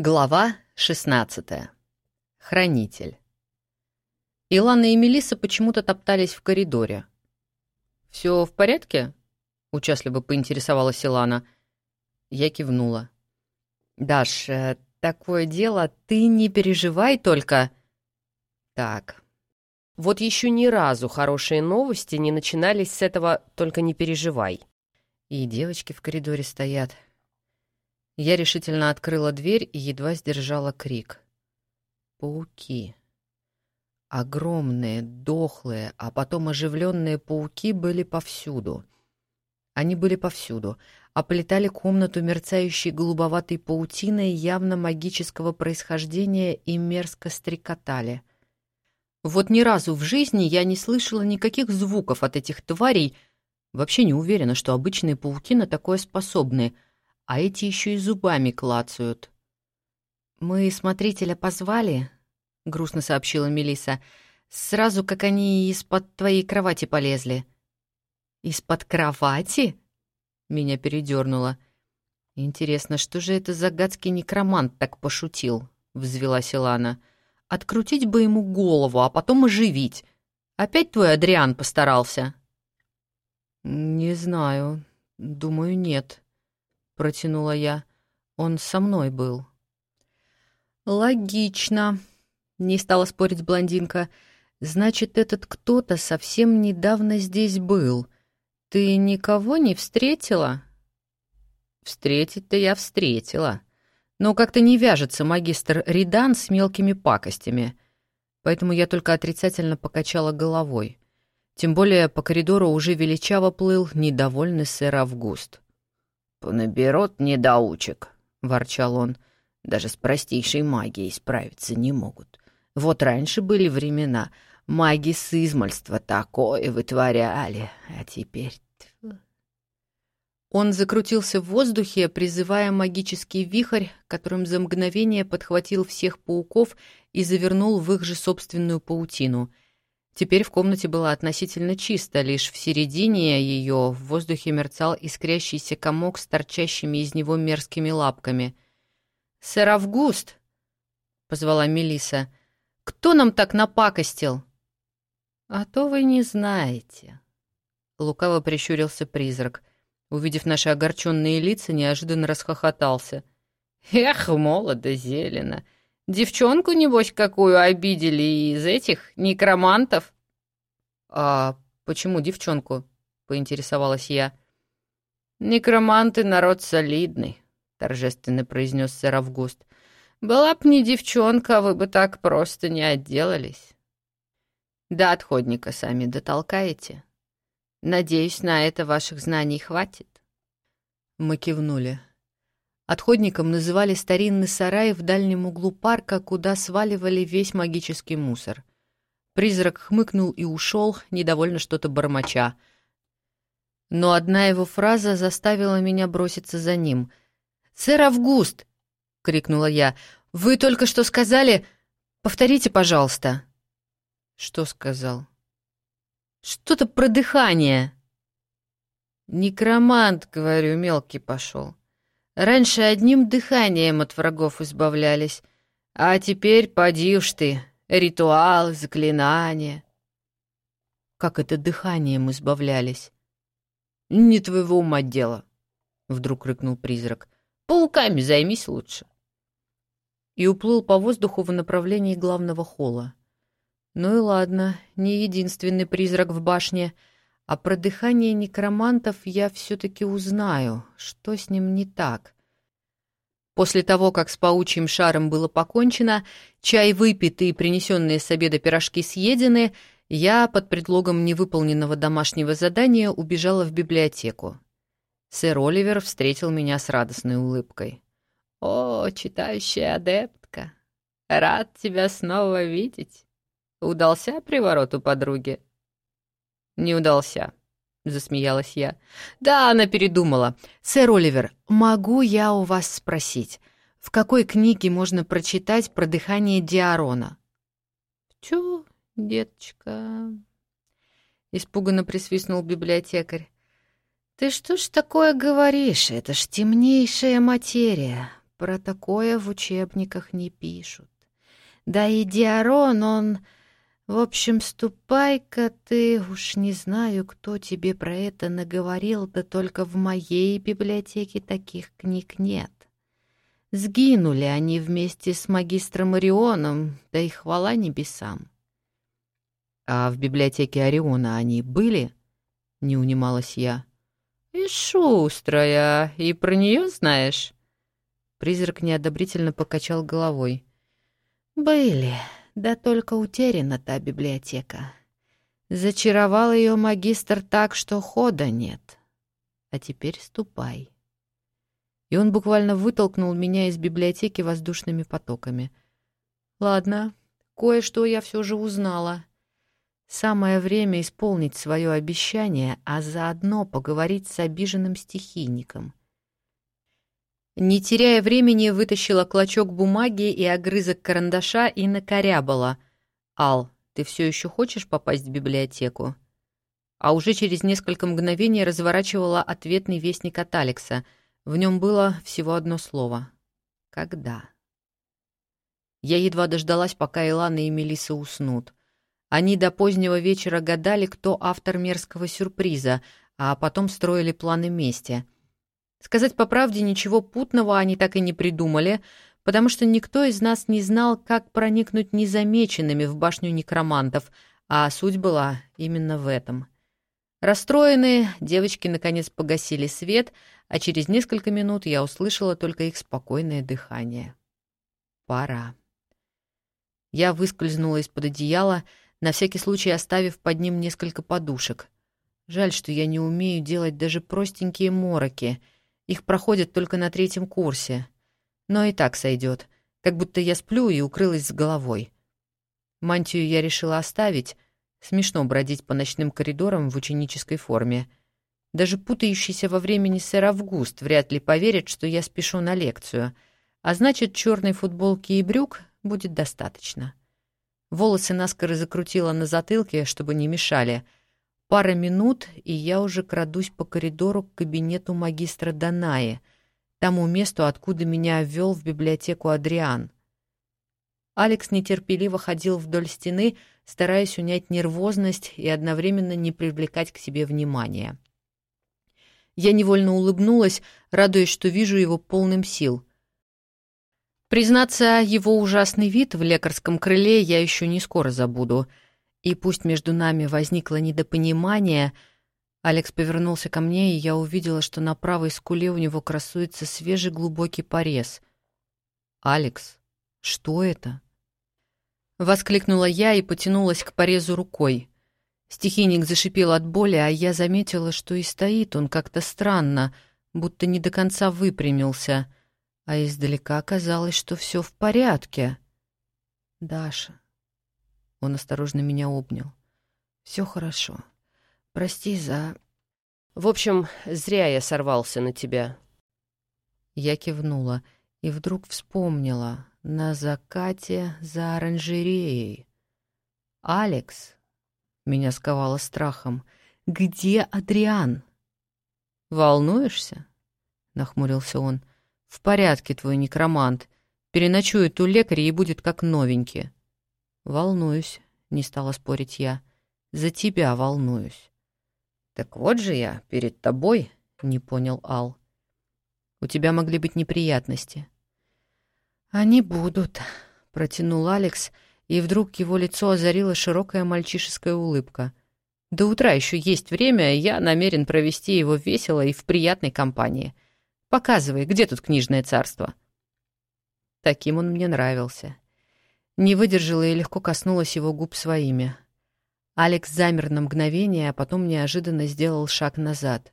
Глава 16. Хранитель. Илана и Мелисса почему-то топтались в коридоре. «Все в порядке?» — участливо поинтересовалась Илана. Я кивнула. «Даш, э, такое дело, ты не переживай только...» «Так, вот еще ни разу хорошие новости не начинались с этого «только не переживай». И девочки в коридоре стоят, я решительно открыла дверь и едва сдержала крик. Пауки. Огромные, дохлые, а потом оживленные пауки были повсюду. Они были повсюду, оплетали комнату мерцающей голубоватой паутиной явно магического происхождения и мерзко стрекотали. Вот ни разу в жизни я не слышала никаких звуков от этих тварей, вообще не уверена, что обычные пауки на такое способны — а эти еще и зубами клацают. «Мы смотрителя позвали», — грустно сообщила Мелиса, «сразу как они из-под твоей кровати полезли». «Из-под кровати?» — меня передернуло. «Интересно, что же это за гадский некромант так пошутил?» — взвелась Илана. «Открутить бы ему голову, а потом оживить. Опять твой Адриан постарался?» «Не знаю. Думаю, нет», протянула я. Он со мной был. Логично, не стала спорить блондинка. Значит, этот кто-то совсем недавно здесь был. Ты никого не встретила? Встретить-то я встретила. Но как-то не вяжется магистр Ридан с мелкими пакостями. Поэтому я только отрицательно покачала головой. Тем более по коридору уже величаво плыл недовольный сэр Август. «Понаберут недоучек», — ворчал он. «Даже с простейшей магией справиться не могут. Вот раньше были времена, маги с измальства такое вытворяли, а теперь...» Он закрутился в воздухе, призывая магический вихрь, которым за мгновение подхватил всех пауков и завернул в их же собственную паутину — Теперь в комнате было относительно чисто, лишь в середине ее в воздухе мерцал искрящийся комок с торчащими из него мерзкими лапками. «Сэр Август!» — позвала Мелиса. «Кто нам так напакостил?» «А то вы не знаете». Лукаво прищурился призрак. Увидев наши огорченные лица, неожиданно расхохотался. «Эх, молодо зелено! Девчонку, небось, какую обидели из этих некромантов?» «А почему девчонку?» — поинтересовалась я. «Некроманты — народ солидный», — торжественно произнес сэр Август. «Была б не девчонка, вы бы так просто не отделались». «До отходника сами дотолкаете. Надеюсь, на это ваших знаний хватит». Мы кивнули. Отходником называли старинный сарай в дальнем углу парка, куда сваливали весь магический мусор. Призрак хмыкнул и ушел, недовольно что-то бормоча. Но одна его фраза заставила меня броситься за ним. «Сэр Август!» — крикнула я. «Вы только что сказали... Повторите, пожалуйста». «Что сказал?» «Что-то про дыхание». «Некромант, — говорю, — мелкий пошел. Раньше одним дыханием от врагов избавлялись, а теперь поди уж ты, ритуалы, заклинания. Как это дыханием избавлялись? Не твоего ума дело, — вдруг рыкнул призрак. Пауками займись лучше. И уплыл по воздуху в направлении главного холла. Ну и ладно, не единственный призрак в башне — а про дыхание некромантов я все-таки узнаю, что с ним не так. После того, как с паучьим шаром было покончено, чай выпит и принесенные с обеда пирожки съедены, я под предлогом невыполненного домашнего задания убежала в библиотеку. Сэр Оливер встретил меня с радостной улыбкой. «О, читающая адептка! Рад тебя снова видеть! Удался приворот у подруги?» «Не удался», — засмеялась я. «Да, она передумала. Сэр Оливер, могу я у вас спросить, в какой книге можно прочитать про дыхание Диарона?» «Чё, деточка?» — испуганно присвистнул библиотекарь. «Ты что ж такое говоришь? Это ж темнейшая материя. про такое в учебниках не пишут. Да и Диарон, он... В общем, ступай-ка ты, уж не знаю, кто тебе про это наговорил, да только в моей библиотеке таких книг нет. Сгинули они вместе с магистром Орионом, да и хвала небесам. А в библиотеке Ориона они были? Не унималась я. И шустрая, и про нее знаешь? Призрак неодобрительно покачал головой. Были, да только утеряна та библиотека. Зачаровал ее магистр так, что хода нет. А теперь ступай и он буквально вытолкнул меня из библиотеки воздушными потоками. Ладно, кое-что я все же узнала. Самое время исполнить свое обещание, а заодно поговорить с обиженным стихийником. Не теряя времени, вытащила клочок бумаги и огрызок карандаша и накорябала. «Ал, ты все еще хочешь попасть в библиотеку?» А уже через несколько мгновений разворачивала ответный вестник от Алекса — в нем было всего одно слово. «Когда?». Я едва дождалась, пока Илана и Мелиса уснут. Они до позднего вечера гадали, кто автор мерзкого сюрприза, а потом строили планы мести. Сказать по правде, ничего путного они так и не придумали, потому что никто из нас не знал, как проникнуть незамеченными в башню некромантов, а суть была именно в этом. Расстроенные, девочки наконец погасили свет — а через несколько минут я услышала только их спокойное дыхание. Пора. Я выскользнула из-под одеяла, на всякий случай оставив под ним несколько подушек. Жаль, что я не умею делать даже простенькие мороки. Их проходят только на третьем курсе. Но и так сойдет, как будто я сплю и укрылась с головой. Мантию я решила оставить. Смешно бродить по ночным коридорам в ученической форме — даже путающийся во времени сэр Август вряд ли поверит, что я спешу на лекцию, а значит, черной футболки и брюк будет достаточно. Волосы наскоро закрутила на затылке, чтобы не мешали. Пара минут, и я уже крадусь по коридору к кабинету магистра Данаи, тому месту, откуда меня ввел в библиотеку Адриан. Алекс нетерпеливо ходил вдоль стены, стараясь унять нервозность и одновременно не привлекать к себе внимания. Я невольно улыбнулась, радуясь, что вижу его полным сил. Признаться, его ужасный вид в лекарском крыле я еще не скоро забуду. И пусть между нами возникло недопонимание, Алекс повернулся ко мне, и я увидела, что на правой скуле у него красуется свежий глубокий порез. «Алекс, что это?» Воскликнула я и потянулась к порезу рукой. Стихийник зашипел от боли, а я заметила, что и стоит он как-то странно, будто не до конца выпрямился, а издалека казалось, что все в порядке. «Даша...» Он осторожно меня обнял. «Все хорошо. Прости за...» «В общем, зря я сорвался на тебя». Я кивнула и вдруг вспомнила. На закате за оранжереей. «Алекс...» Меня сковало страхом. «Где Адриан?» «Волнуешься?» — нахмурился он. «В порядке твой некромант. Переночует у лекаря и будет как новенький». «Волнуюсь», — не стала спорить я. «За тебя волнуюсь». «Так вот же я, перед тобой», — не понял Ал. «У тебя могли быть неприятности». «Они будут», — протянул Алекс, — и вдруг его лицо озарила широкая мальчишеская улыбка. «До утра еще есть время, я намерен провести его весело и в приятной компании. Показывай, где тут книжное царство?» Таким он мне нравился. Не выдержала и легко коснулась его губ своими. Алекс замер на мгновение, а потом неожиданно сделал шаг назад.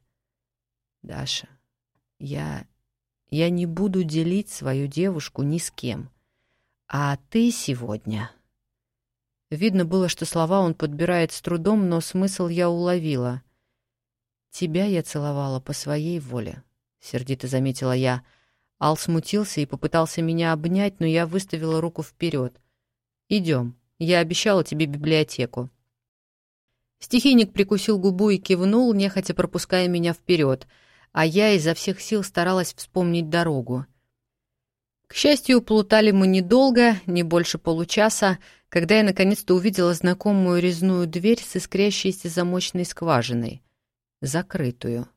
«Даша, я... я не буду делить свою девушку ни с кем. А ты сегодня...» Видно было, что слова он подбирает с трудом, но смысл я уловила. «Тебя я целовала по своей воле», — сердито заметила я. Ал смутился и попытался меня обнять, но я выставила руку вперед. «Идем. Я обещала тебе библиотеку». Стихийник прикусил губу и кивнул, нехотя пропуская меня вперед, а я изо всех сил старалась вспомнить дорогу. К счастью, плутали мы недолго, не больше получаса, когда я наконец-то увидела знакомую резную дверь с искрящейся замочной скважиной. Закрытую.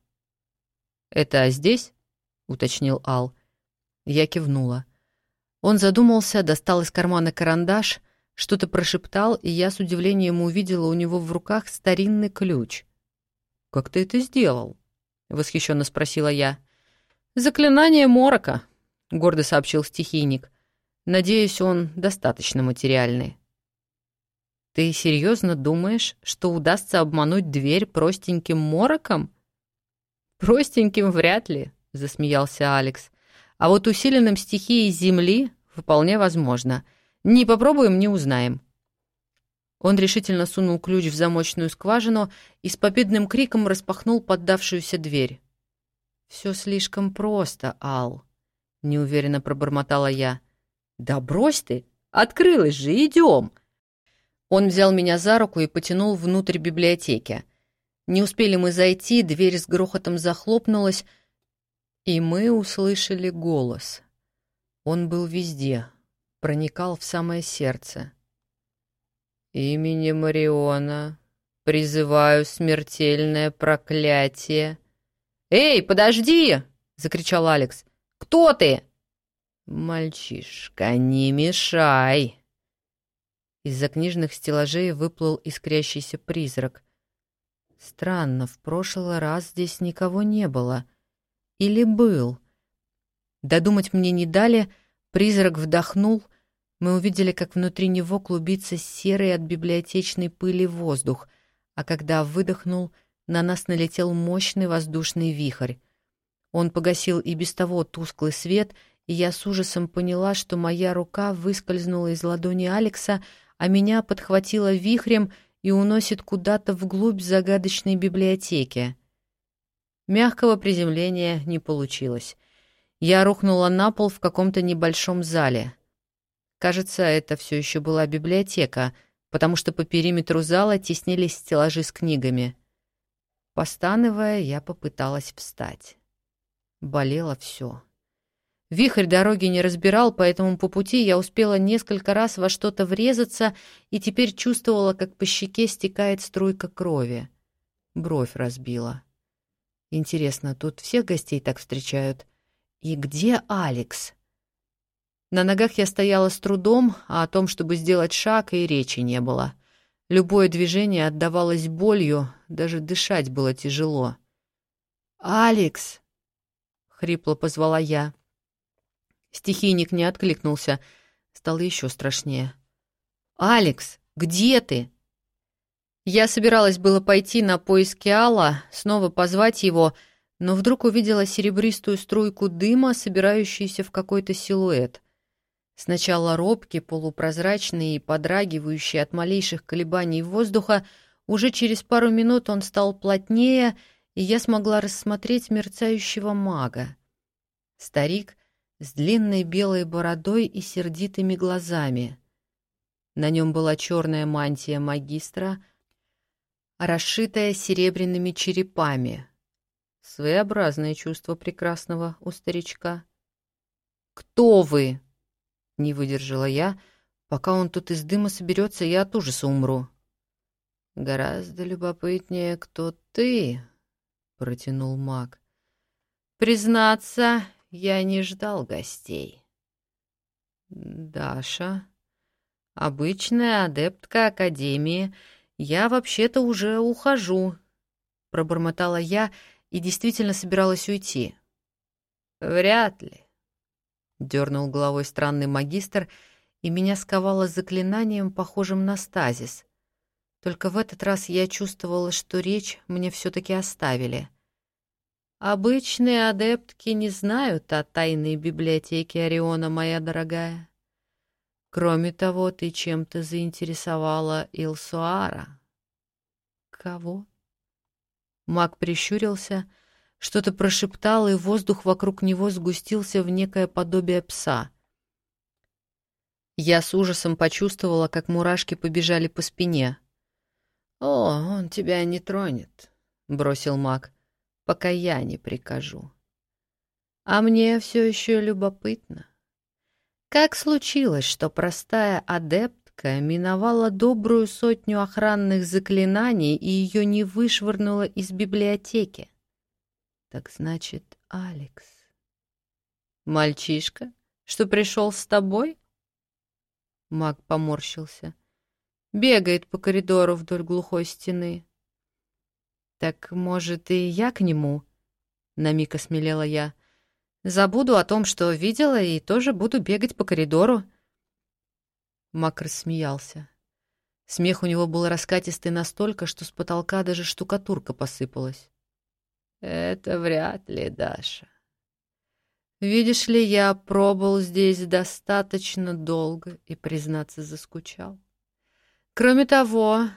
«Это здесь?» — уточнил Ал. Я кивнула. Он задумался, достал из кармана карандаш, что-то прошептал, и я с удивлением увидела у него в руках старинный ключ. «Как ты это сделал?» — восхищенно спросила я. «Заклинание морока», — гордо сообщил стихийник. «Надеюсь, он достаточно материальный». «Ты серьезно думаешь, что удастся обмануть дверь простеньким мороком?» «Простеньким вряд ли», — засмеялся Алекс. «А вот усиленным стихией Земли вполне возможно. Не попробуем, не узнаем». Он решительно сунул ключ в замочную скважину и с победным криком распахнул поддавшуюся дверь. «Все слишком просто, Ал», — неуверенно пробормотала я. «Да брось ты! Открылась же, идем!» Он взял меня за руку и потянул внутрь библиотеки. Не успели мы зайти, дверь с грохотом захлопнулась, и мы услышали голос. Он был везде, проникал в самое сердце. «Именем Мариона призываю смертельное проклятие», «Эй, подожди!» — закричал Алекс. «Кто ты?» «Мальчишка, не мешай!» Из-за книжных стеллажей выплыл искрящийся призрак. Странно, в прошлый раз здесь никого не было. Или был? Додумать мне не дали, призрак вдохнул, мы увидели, как внутри него клубится серый от библиотечной пыли воздух, а когда выдохнул — на нас налетел мощный воздушный вихрь. Он погасил и без того тусклый свет, и я с ужасом поняла, что моя рука выскользнула из ладони Алекса, а меня подхватила вихрем и уносит куда-то вглубь загадочной библиотеки. Мягкого приземления не получилось. Я рухнула на пол в каком-то небольшом зале. Кажется, это все еще была библиотека, потому что по периметру зала теснились стеллажи с книгами. Постановая, я попыталась встать. Болело все. Вихрь дороги не разбирал, поэтому по пути я успела несколько раз во что-то врезаться и теперь чувствовала, как по щеке стекает струйка крови. Бровь разбила. Интересно, тут всех гостей так встречают? И где Алекс? На ногах я стояла с трудом, а о том, чтобы сделать шаг, и речи не было. Любое движение отдавалось болью, даже дышать было тяжело. «Алекс!» — хрипло позвала я. Стихийник не откликнулся. Стало еще страшнее. «Алекс, где ты?» Я собиралась было пойти на поиски Алла, снова позвать его, но вдруг увидела серебристую струйку дыма, собирающуюся в какой-то силуэт — Сначала робкий, полупрозрачный и подрагивающий от малейших колебаний воздуха, уже через пару минут он стал плотнее, и я смогла рассмотреть мерцающего мага. Старик с длинной белой бородой и сердитыми глазами. На нем была черная мантия магистра, расшитая серебряными черепами. Своеобразное чувство прекрасного у старичка. «Кто вы?» Не выдержала я. Пока он тут из дыма соберется, я от ужаса умру. «Гораздо любопытнее, кто ты», — протянул маг. «Признаться, я не ждал гостей». «Даша, обычная адептка Академии, я вообще-то уже ухожу», — пробормотала я и действительно собиралась уйти. «Вряд ли», Дернул головой странный магистр, и меня сковало заклинанием, похожим на стазис. Только в этот раз я чувствовала, что речь мне все-таки оставили. «Обычные адептки не знают о тайной библиотеке Ориона, моя дорогая. Кроме того, ты чем-то заинтересовала Илсуара». «Кого?» Маг прищурился — что-то прошептал, и воздух вокруг него сгустился в некое подобие пса. Я с ужасом почувствовала, как мурашки побежали по спине. «О, он тебя не тронет», — бросил маг, — «пока я не прикажу». «А мне все еще любопытно. Как случилось, что простая адептка миновала добрую сотню охранных заклинаний и ее не вышвырнула из библиотеки? Так значит, Алекс. Мальчишка, что пришел с тобой? Маг поморщился. Бегает по коридору вдоль глухой стены. Так, может, и я к нему? На миг осмелела я. Забуду о том, что видела, и тоже буду бегать по коридору. Мак рассмеялся. Смех у него был раскатистый настолько, что с потолка даже штукатурка посыпалась. «Это вряд ли, Даша. Видишь ли, я пробыл здесь достаточно долго и, признаться, заскучал. Кроме того,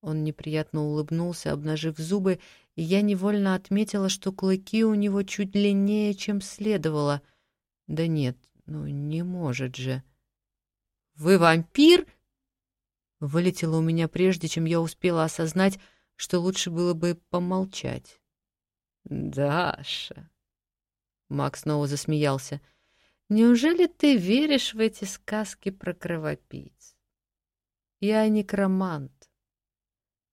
он неприятно улыбнулся, обнажив зубы, и я невольно отметила, что клыки у него чуть длиннее, чем следовало. Да нет, ну не может же. «Вы вампир?» Вылетело у меня прежде, чем я успела осознать, что лучше было бы помолчать. «Даша!» Макс снова засмеялся. «Неужели ты веришь в эти сказки про кровопийц? Я некромант.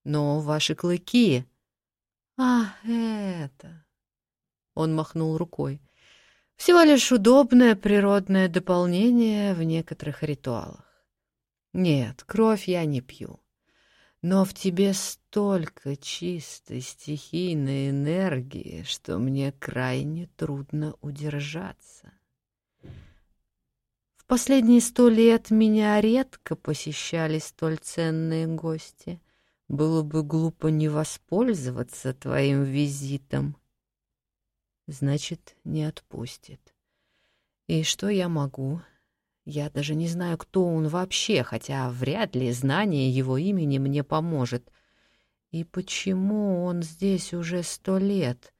Но ваши клыки... А, это... Он махнул рукой. Всего лишь удобное природное дополнение в некоторых ритуалах. Нет, кровь я не пью. Но в тебе столько чистой стихийной энергии, что мне крайне трудно удержаться. В последние сто лет меня редко посещали столь ценные гости. Было бы глупо не воспользоваться твоим визитом. Значит, не отпустит. И что я могу? Я даже не знаю, кто он вообще, хотя вряд ли знание его имени мне поможет. И почему он здесь уже сто лет?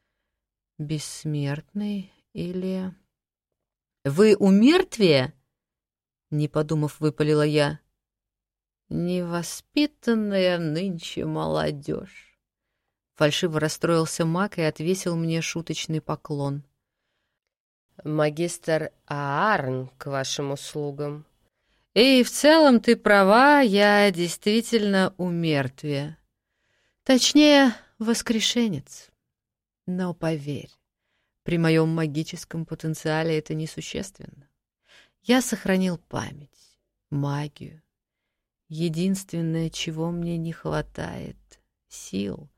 Бессмертный или... «Вы у мертвия?» Не подумав, выпалила я. Невоспитанная нынче молодежь. Фальшиво расстроился маг и отвесил мне шуточный поклон. Магистр Аарн к вашим услугам. И в целом ты права, я действительно умертвие. Точнее, воскрешенец. Но поверь, при моем магическом потенциале это несущественно. Я сохранил память, магию, Единственное, чего мне не хватает — сил.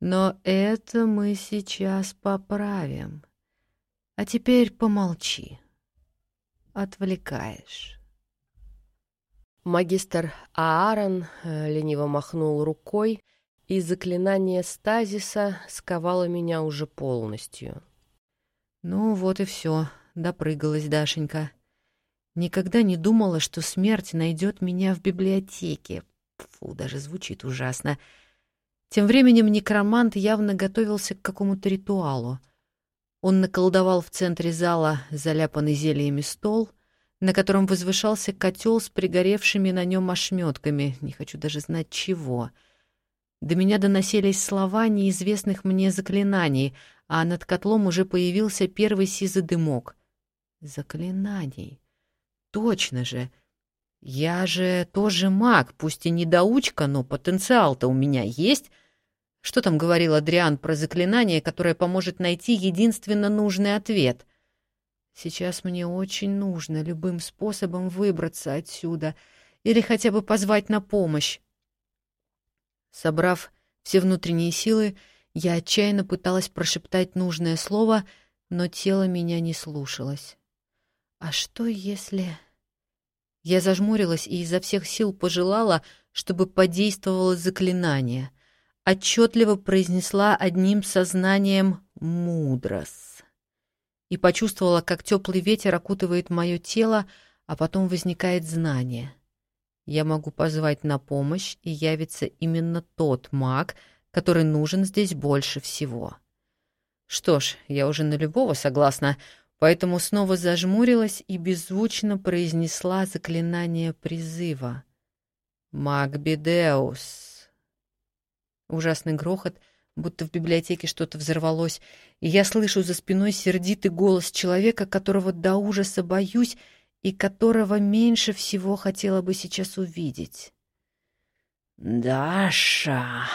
Но это мы сейчас поправим. А теперь помолчи. Отвлекаешь. Магистр Аарон э, лениво махнул рукой, и заклинание стазиса сковало меня уже полностью. Ну вот и все, допрыгалась Дашенька. Никогда не думала, что смерть найдет меня в библиотеке. Фу, даже звучит ужасно. Тем временем некромант явно готовился к какому-то ритуалу. Он наколдовал в центре зала заляпанный зельями стол, на котором возвышался котел с пригоревшими на нем ошметками, не хочу даже знать чего. До меня доносились слова неизвестных мне заклинаний, а над котлом уже появился первый сизый дымок. Заклинаний. Точно же. Я же тоже маг, пусть и недоучка, но потенциал-то у меня есть. Что там говорил Адриан про заклинание, которое поможет найти единственно нужный ответ? Сейчас мне очень нужно любым способом выбраться отсюда или хотя бы позвать на помощь. Собрав все внутренние силы, я отчаянно пыталась прошептать нужное слово, но тело меня не слушалось. А что если... Я зажмурилась и изо всех сил пожелала, чтобы подействовало заклинание. Отчетливо произнесла одним сознанием «мудрос». И почувствовала, как теплый ветер окутывает мое тело, а потом возникает знание. Я могу позвать на помощь, и явится именно тот маг, который нужен здесь больше всего. Что ж, я уже на любого согласна, поэтому снова зажмурилась и беззвучно произнесла заклинание призыва. «Магбидеус!» Ужасный грохот, будто в библиотеке что-то взорвалось, и я слышу за спиной сердитый голос человека, которого до ужаса боюсь и которого меньше всего хотела бы сейчас увидеть. «Даша!»